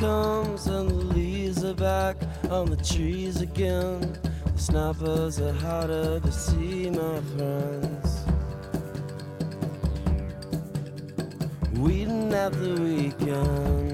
Comes and the leaves are back on the trees again. The snappers are harder to see, my friends. Weeding at the weekends.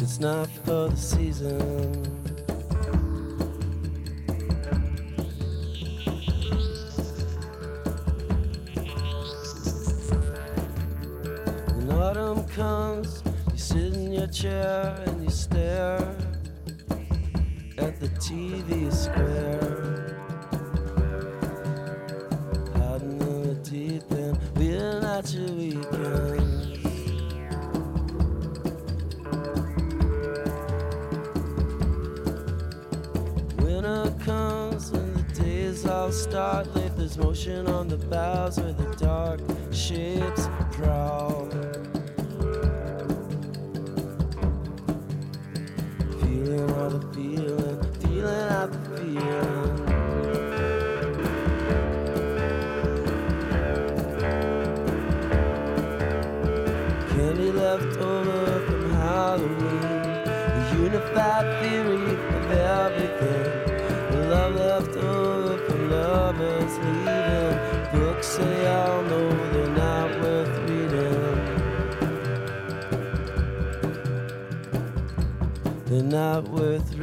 It's not for the season. When autumn comes, you sit in your chair and you stare at the TV square. Hiding in the deep end, we're not your weekends. Start late. There's motion on the bows where the dark shapes prowl. Feeling all the feeling, feeling out the feeling. Candy left over from Halloween. Unified They're not worth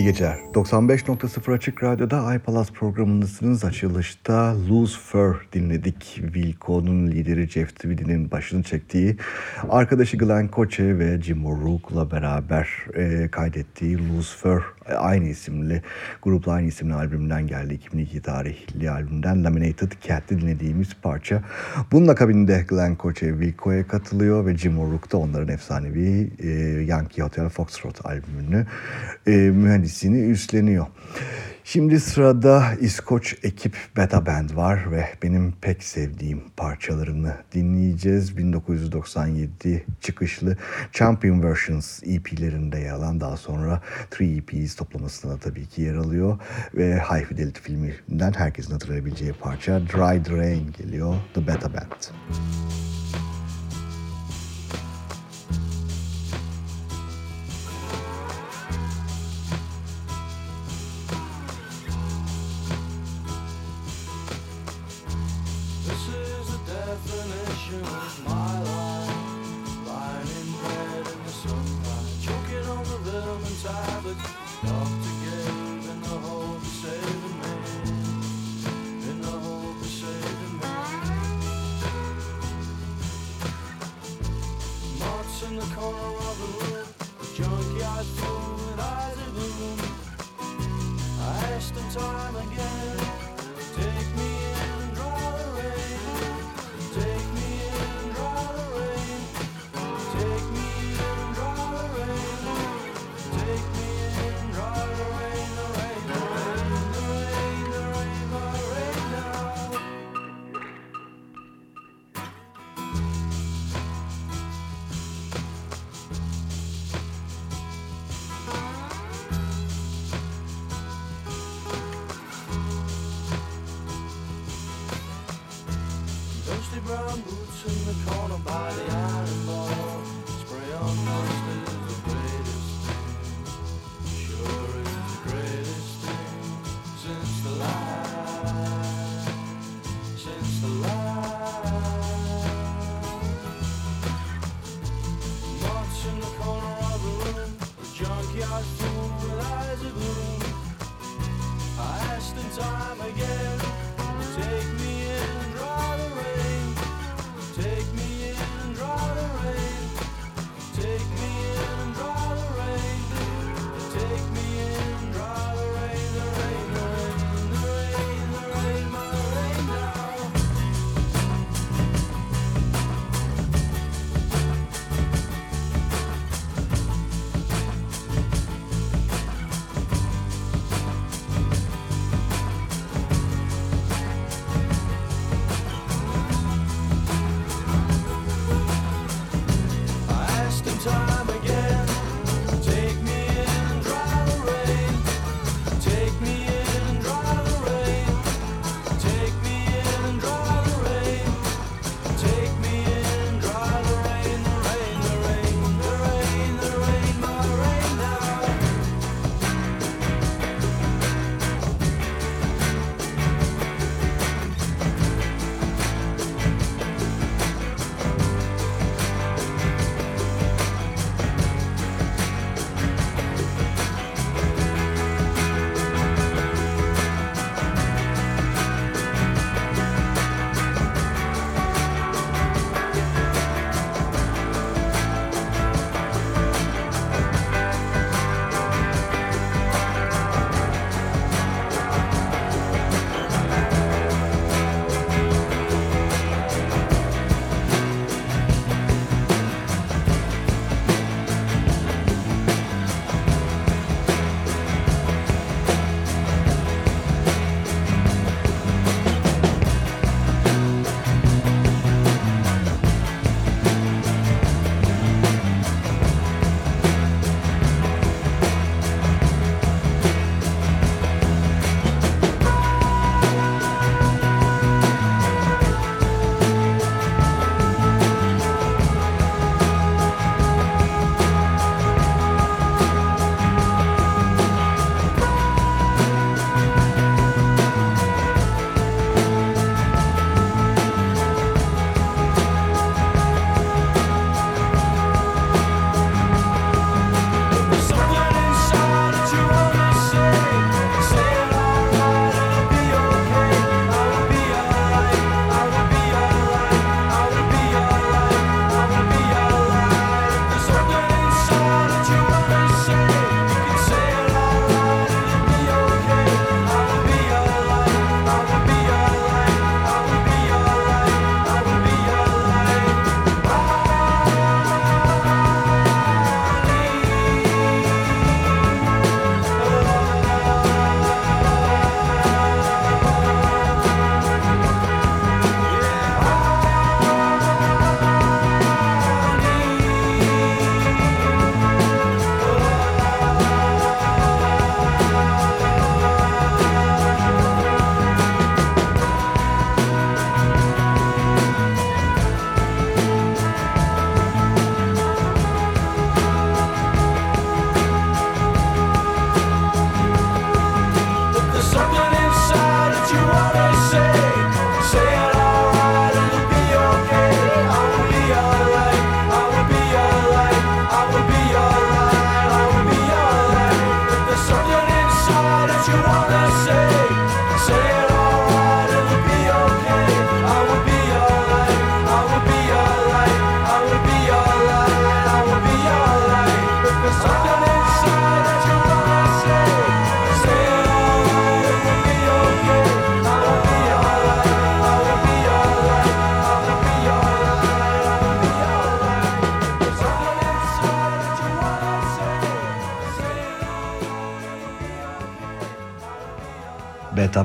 İyi geceler. 95.0 Açık Radyo'da iPalaz programındasınız. Açılışta Lucifer dinledik. Wilco'nun lideri Jeff Tweedy'nin başını çektiği, arkadaşı Glenn Koche ve Jim O'Rourke'la beraber e, kaydettiği Lucifer aynı isimli, grupla aynı isimli albümden geldi. 2002 tarihli albümden Laminated Cat'te dinlediğimiz parça. Bunun akabinde Glenn Koche Wilco'ya katılıyor ve Jim O'Rourke da onların efsanevi e, Yankee Hotel Foxtrot albümünü e, mühendisliğini üstleniyor. Şimdi sırada İskoç ekip Beta Band var ve benim pek sevdiğim parçalarını dinleyeceğiz. 1997 çıkışlı Champion Versions EP'lerinde yer alan daha sonra 3 EPs toplamasında tabii ki yer alıyor. Ve High Fidelity filminden herkesin hatırlayabileceği parça Dry Drain geliyor The Beta Band. Müzik from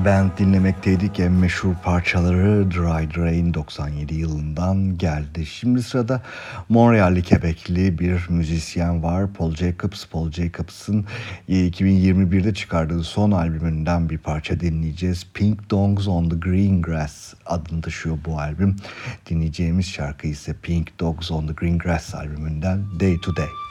Band dinlemekteydik. En meşhur parçaları Dry Drain 97 yılından geldi. Şimdi sırada Montreal'li Quebec'li bir müzisyen var. Paul Jacobs. Paul Jacobs'ın 2021'de çıkardığı son albümünden bir parça dinleyeceğiz. Pink Dogs on the Green Grass adını taşıyor bu albüm. Dinleyeceğimiz şarkı ise Pink Dogs on the Green Grass albümünden Day to Day.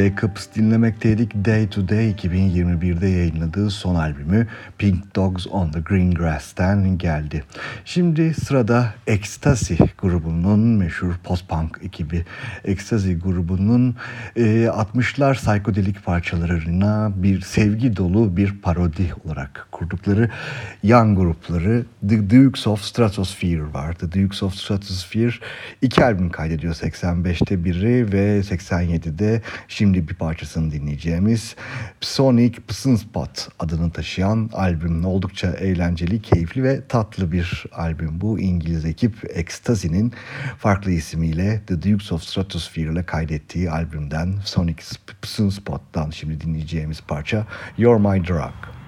Jacobs dinlemekteydik. Day to Day 2021'de yayınladığı son albümü Pink Dogs on the Green Grass'ten geldi. Şimdi sırada Ecstasy grubunun meşhur post-punk ekibi Ecstasy grubunun e, 60'lar psikodelik parçalarına bir sevgi dolu bir parodi olarak kurdukları yan grupları The Dukes of Stratosphere var. The Dukes of Stratosphere iki albüm kaydediyor 85'te biri ve 87'de Şimdi bir parçasını dinleyeceğimiz Sonic Spot adını taşıyan albüm oldukça eğlenceli, keyifli ve tatlı bir albüm. Bu İngiliz ekip Ecstasy'nin farklı ismiyle The Dukes of Stratosphere ile kaydettiği albümden Sonic Spot'tan şimdi dinleyeceğimiz parça You're My Drug.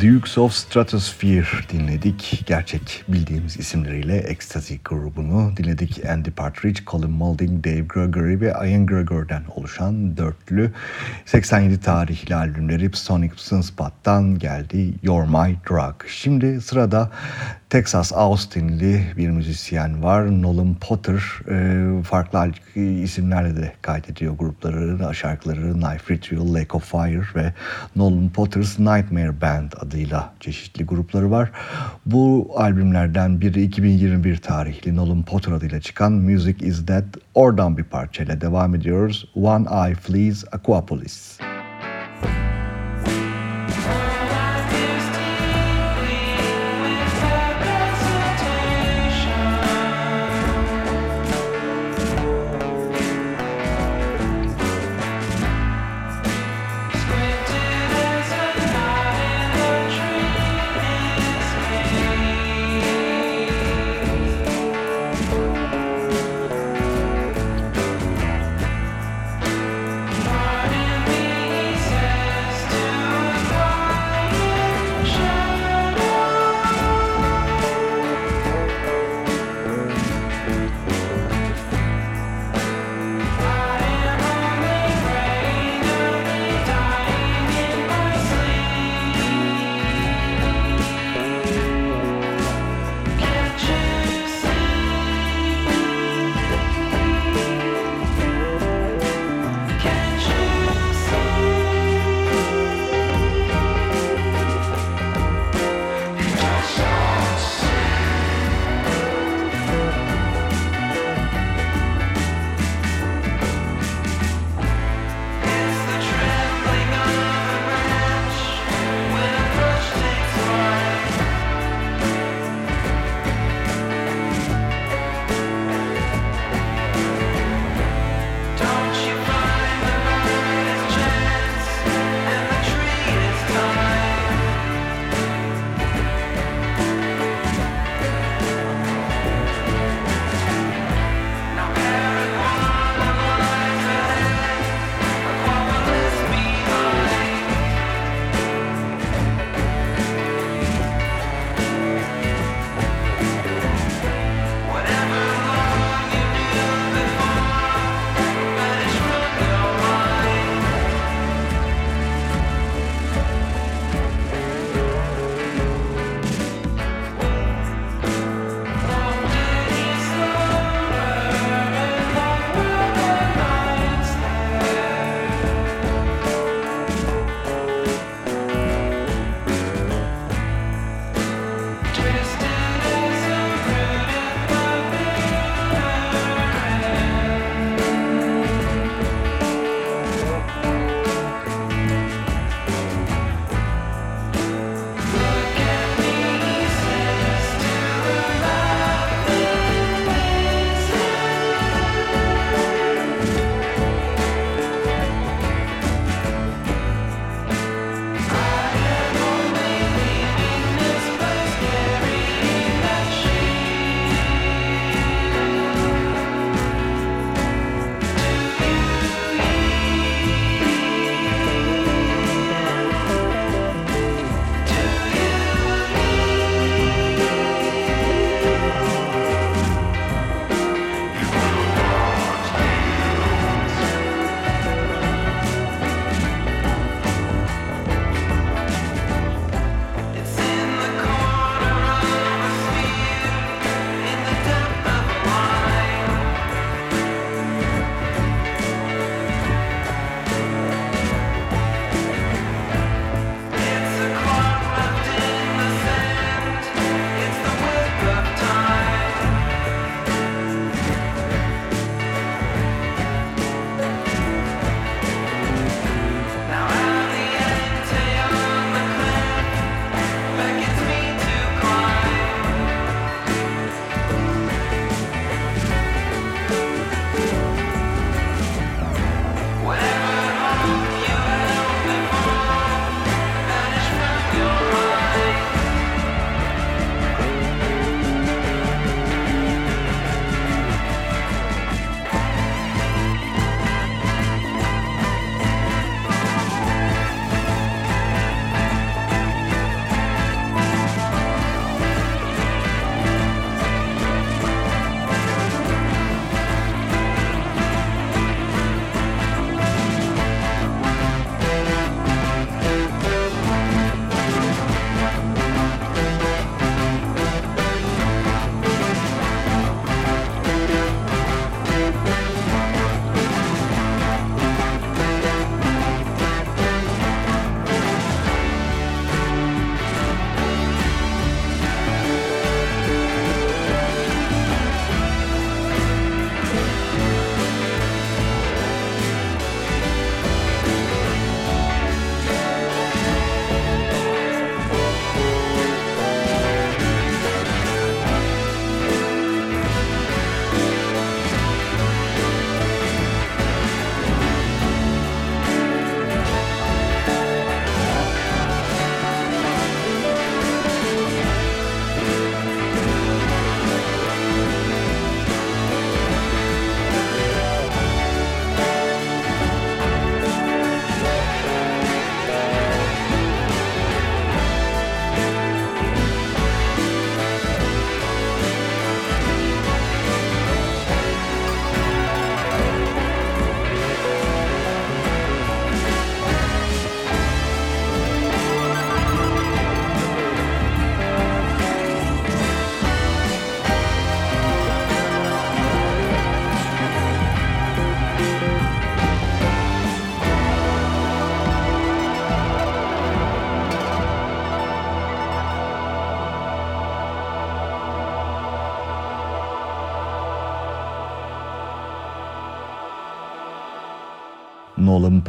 Dukes of Stratosphere dinledik. Gerçek bildiğimiz isimleriyle Ecstasy grubunu dinledik. Andy Partridge, Colin Moulding, Dave Gregory ve Ian Gregor'dan oluşan dörtlü 87 tarihli albümleri Sonic Sunspot'tan geldi You're My Drug. Şimdi sırada Texas Austin'li bir müzisyen var. Nolan Potter e, farklı isimlerle de kaydediyor grupları, şarkıları Knife Ritual, Lake of Fire ve Nolan Potter's Nightmare Band adıyla çeşitli grupları var. Bu albümlerden biri 2021 tarihli Nolan Potter adıyla çıkan Music Is Dead. Oradan bir parçayla devam ediyoruz. One eye Flees Aquapolis.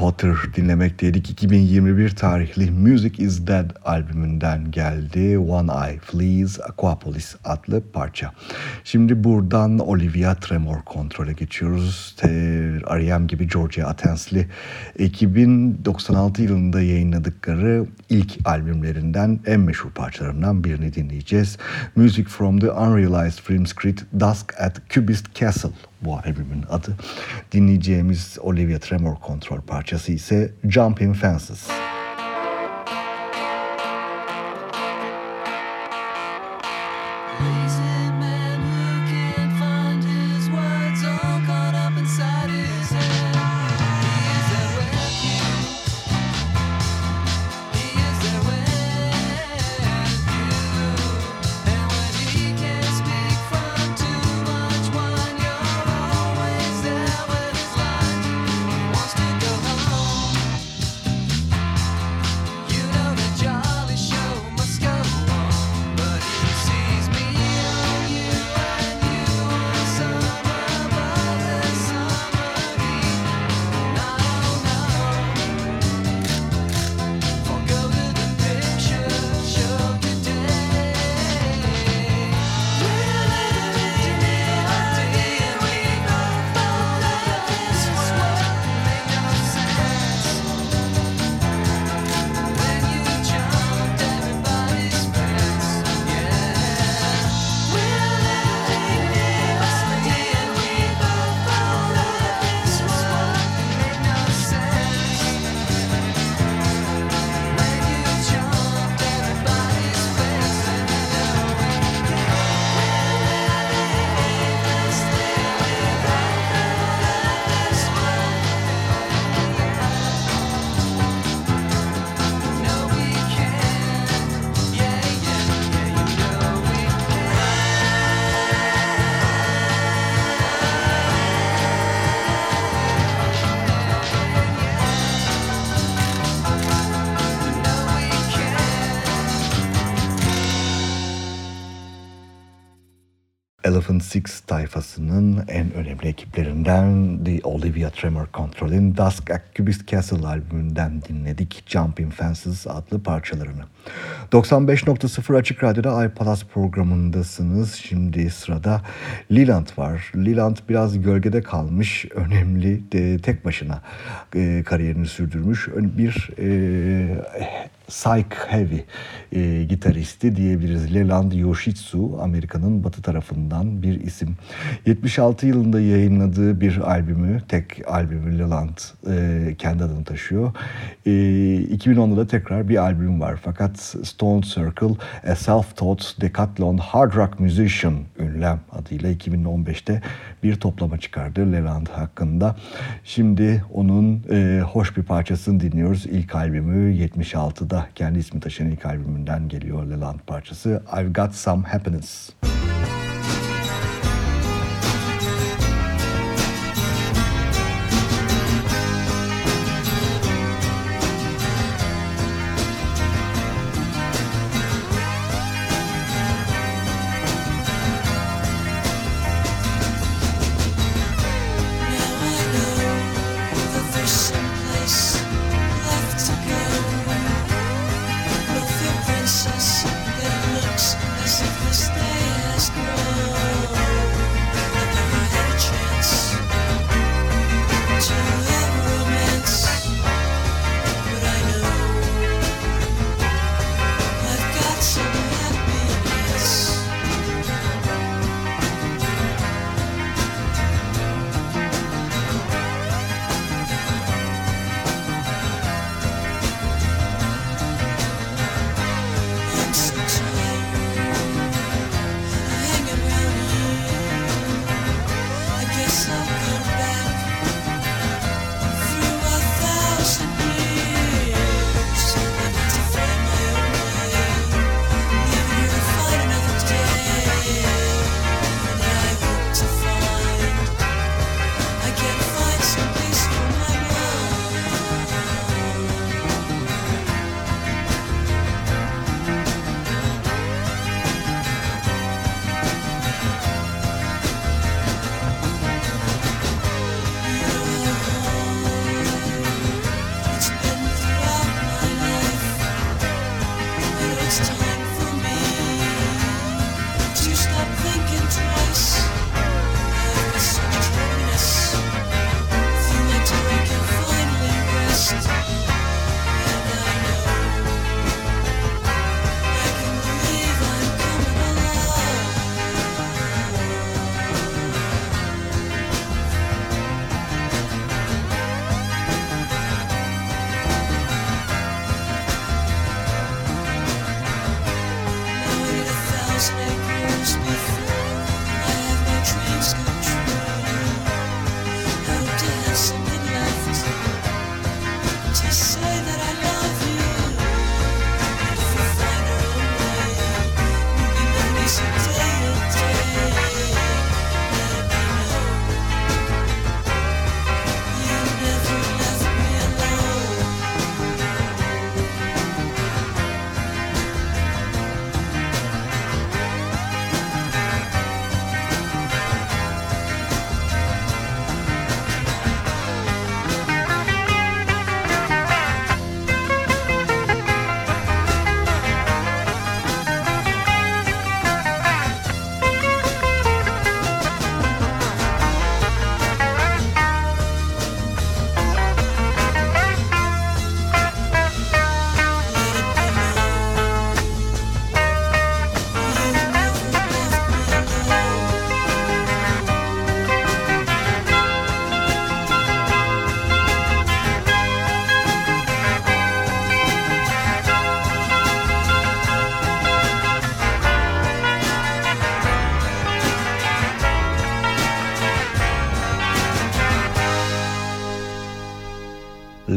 Potter dinlemekteydik. 2021 tarihli Music is Dead albümünden geldi. One Eye Flees Aquapolis adlı parça. Şimdi buradan Olivia Tremor kontrole geçiyoruz. R.E.M. gibi Georgia Atens'li ekibin 96 yılında yayınladıkları ilk albümlerinden en meşhur parçalarından birini dinleyeceğiz. Music from the Unrealized Film Script Dusk at Cubist Castle bu albümün adı. Dinleyeceğimiz Olivia Tremor kontrol parçası ise Jumping Fences. Elephant six times. Tayfasının en önemli ekiplerinden The Olivia Tremor Control'in Dusk at Cubist Castle albümünden dinledik Jumping Fences adlı parçalarını. 95.0 Açık Radyo'da iPalas programındasınız. Şimdi sırada Liland var. Liland biraz gölgede kalmış, önemli, de, tek başına e, kariyerini sürdürmüş bir e, psych heavy e, gitaristi diyebiliriz. Leland Yoshitsu Amerika'nın batı tarafından bir isim. 76 yılında yayınladığı bir albümü, tek albümü Leland e, kendi adını taşıyor. E, 2010'da da tekrar bir albüm var. Fakat Stone Circle, A Self-Taught Decathlon Hard Rock Musician ünlem adıyla 2015'te bir toplama çıkardı Leland hakkında. Şimdi onun e, hoş bir parçasını dinliyoruz. İlk albümü 76'da kendi ismi taşıyan ilk albümünden geliyor Leland parçası I've Got Some Happiness.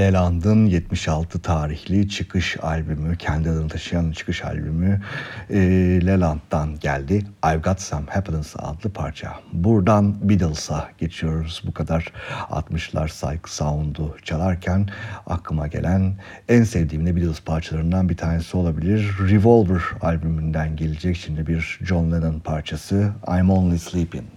Leland'ın 76 tarihli çıkış albümü, kendi adını taşıyan çıkış albümü e, Leland'dan geldi. I've Got Some Happiness adlı parça. Buradan Beatles'a geçiyoruz. Bu kadar 60'lar psych sound'u çalarken aklıma gelen en sevdiğim de Beatles parçalarından bir tanesi olabilir. Revolver albümünden gelecek şimdi bir John Lennon parçası I'm Only Sleeping.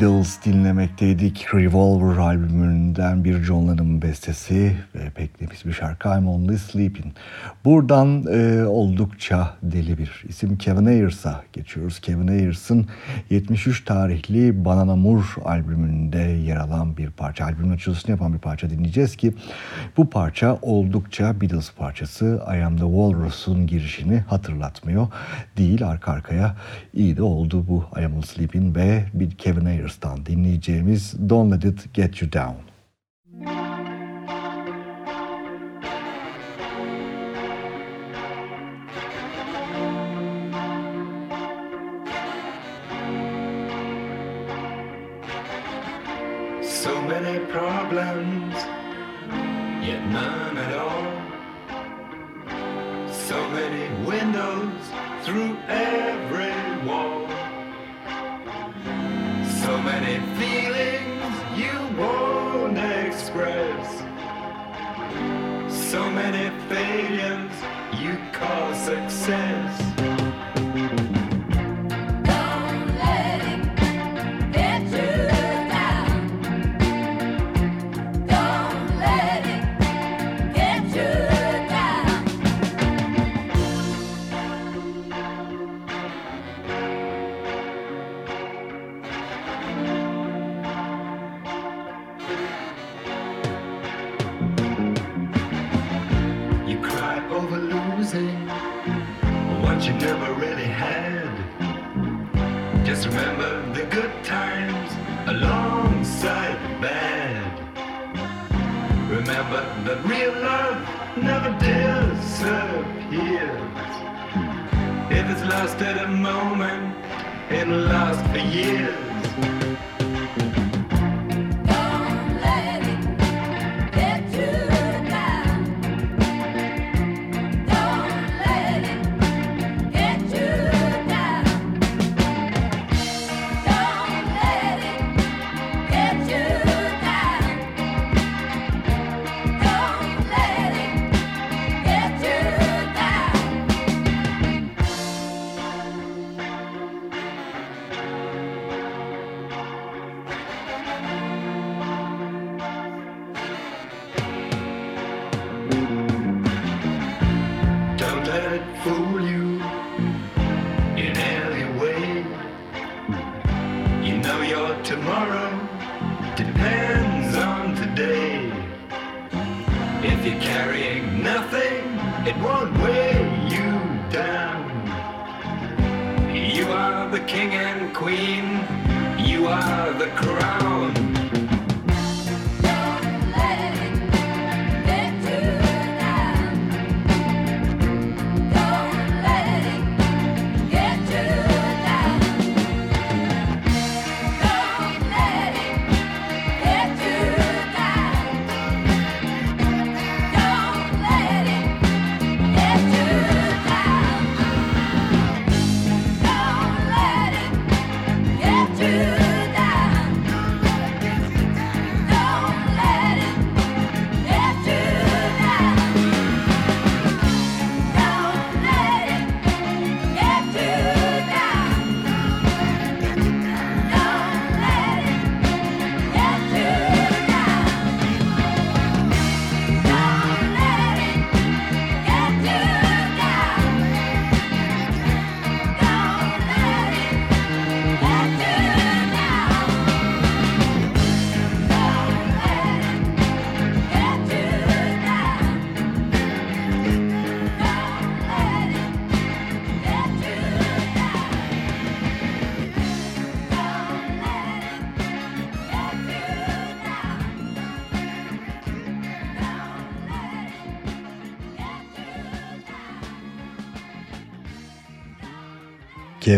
Beatles dinlemekteydik. Revolver albümünden bir John Lennon bestesi ve pek nefis bir şarkı I'm Only Sleeping. Buradan e, oldukça deli bir isim Kevin Ayers'a geçiyoruz. Kevin Ayers'ın 73 tarihli Banana Moore albümünde yer alan bir parça. Albümün açılışını yapan bir parça dinleyeceğiz ki bu parça oldukça Beatles parçası I Am The Walrus'un girişini hatırlatmıyor. Değil arka arkaya iyi de oldu bu I Am Only Sleeping ve bir Kevin Ayers'tan dinleyeceğimiz Don't Let It Get You Down. So many problems, yet none at all. So many windows through call success. For years.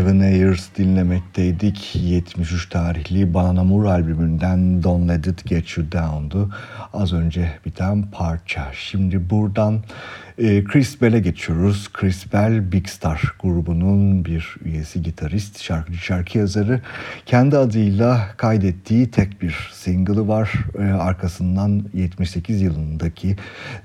Kevin Ayers dinlemekteydik. 73 tarihli Banana Moore albümünden Don't Let It Get You Down'du. Az önce biten parça. Şimdi buradan e, Chris Bell'e geçiyoruz. Chris Bell Big Star grubunun bir üyesi, gitarist, şarkıcı, şarkı yazarı. Kendi adıyla kaydettiği tek bir single'ı var. E, arkasından 78 yılındaki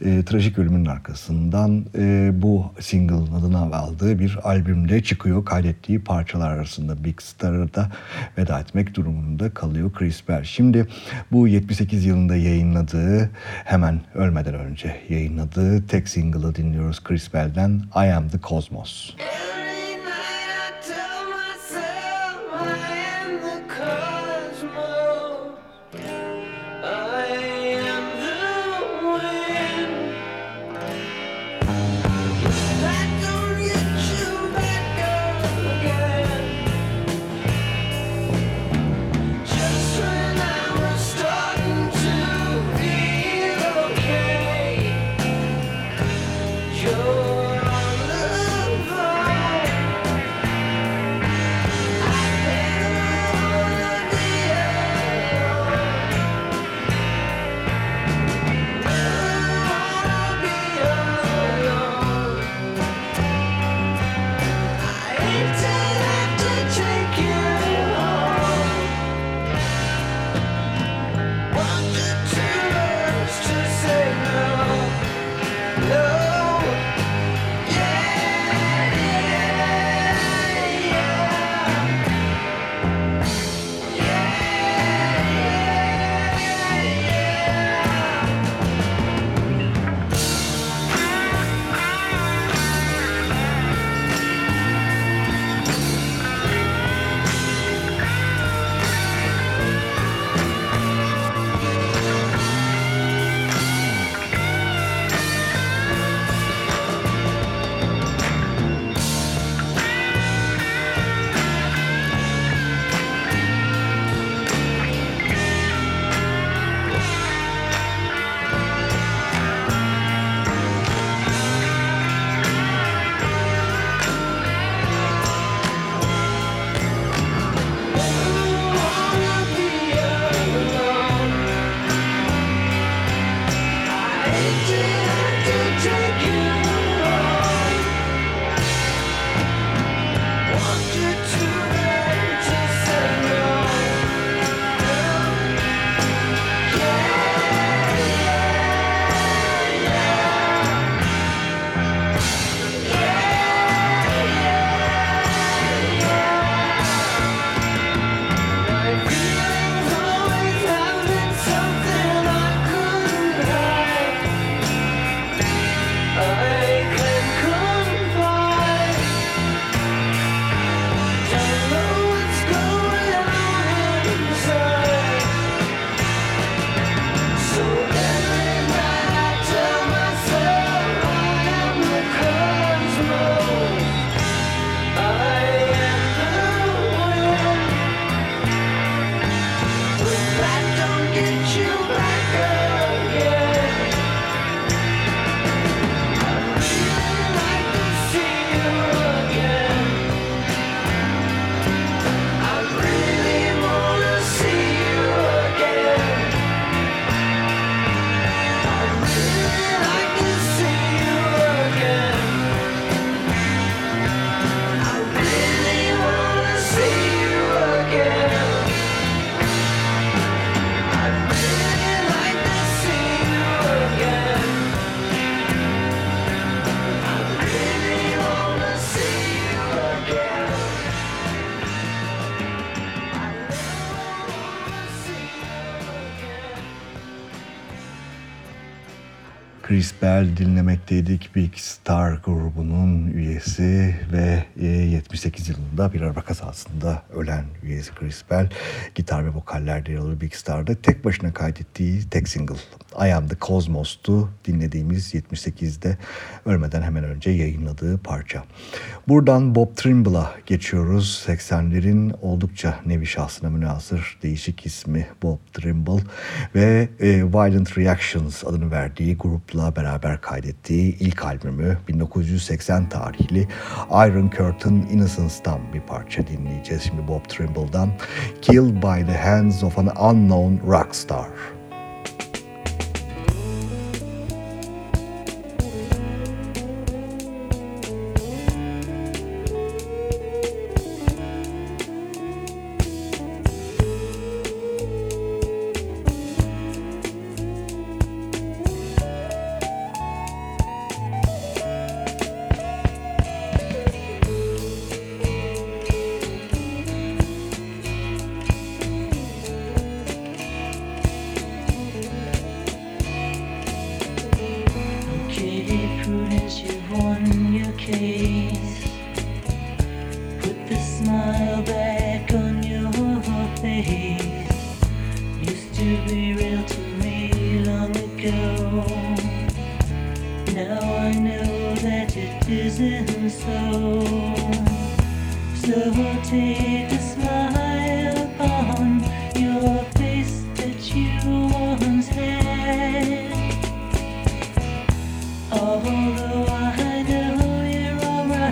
e, trajik ölümün arkasından e, bu single'ın adını aldığı bir albümde çıkıyor. Kaydettiği parçalar arasında Big Star'a da veda etmek durumunda kalıyor Chris Bell. Şimdi bu 78 yılında yayınladığı, hemen ölmeden önce yayınladığı tek single'ı dinliyoruz Chris Bell'den I Am The Cosmos. Every Chris Bell dinlemekteydik. Big Star grubunun üyesi ve 78 e, yılında bir araba kazasında ölen üyesi Chris Bell. Gitar ve vokallerde yer alır Big Star'da. Tek başına kaydettiği tek single I Am The Cosmos'tu dinlediğimiz 78'de ölmeden hemen önce yayınladığı parça. Buradan Bob Trimble'a geçiyoruz. 80'lerin oldukça nevi şahsına münasır değişik ismi Bob Trimble ve e, Violent Reactions adını verdiği grupla beraber kaydettiği ilk albümü 1980 tarihli Iron Curtain Innocence'dan bir parça dinleyeceğiz şimdi Bob Trimble'dan Killed by the Hands of an Unknown Rockstar.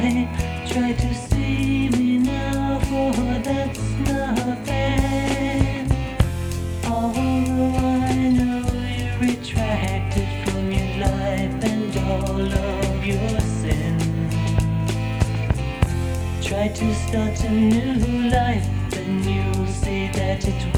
Try to see me now, for that's not bad. Although I know you retracted from your life and all of your. Try to start a new life, then you'll see that it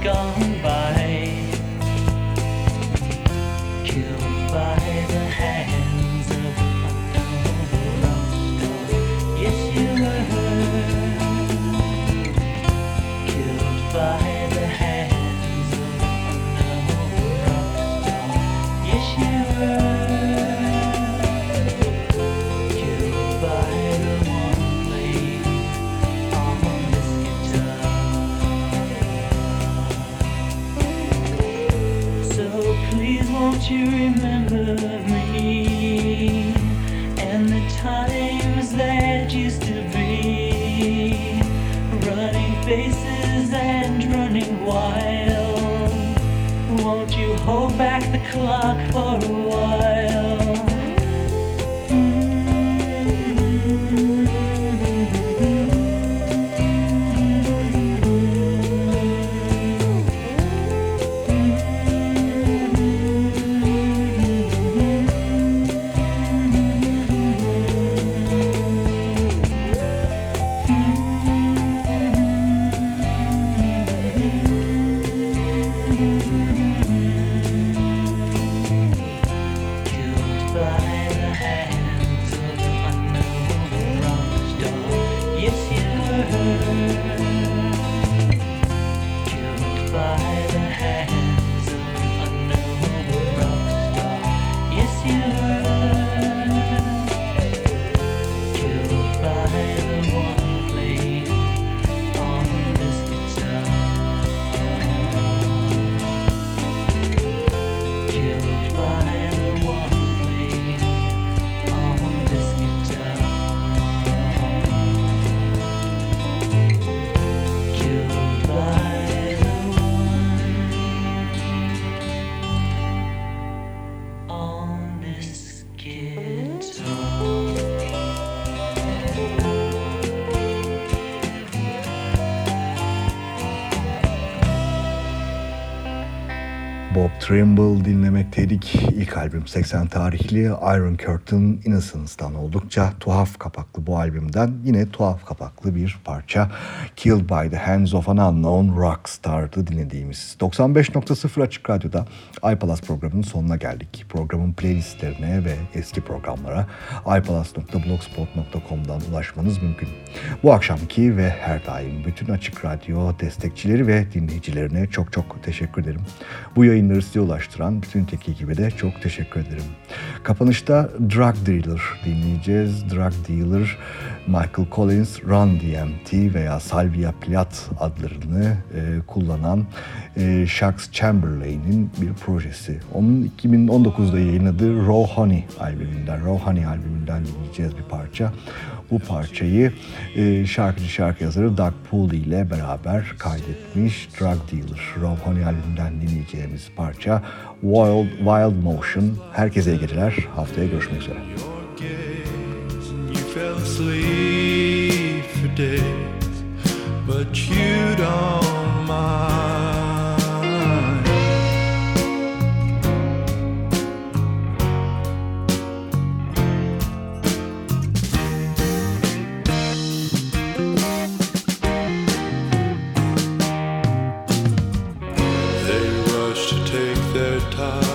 gone. Trimble dinlemekteydik. İlk albüm 80 tarihli Iron Curtain Innocence'dan oldukça tuhaf kapaklı bu albümden yine tuhaf kapaklı bir parça Killed by the Hands of an Unknown Rockstar'dı dinlediğimiz. 95.0 Açık Radyo'da iPalas programının sonuna geldik. Programın playlistlerine ve eski programlara ipalas.blogspot.com'dan ulaşmanız mümkün. Bu akşamki ve her daim bütün Açık Radyo destekçileri ve dinleyicilerine çok çok teşekkür ederim. Bu yayınları ulaştıran bütün tek ekibe de çok teşekkür ederim. Kapanışta Drug Dealer dinleyeceğiz. Drug Dealer, Michael Collins, Run DMT veya Salvia Plath adlarını e, kullanan e, Shax Chamberlain'in bir projesi. Onun 2019'da yayınladığı Raw Honey albümünden, Raw Honey albümünden dinleyeceğiz bir parça. Bu parçayı e, şarkıcı şarkı yazarı Doug Pooley ile beraber kaydetmiş Drug Dealer. Raw Honey albümünden dinleyeceğimiz parça Wild, Wild Motion. Herkese iyi geceler. Haftaya görüşmek üzere. but you don't mind. Their time,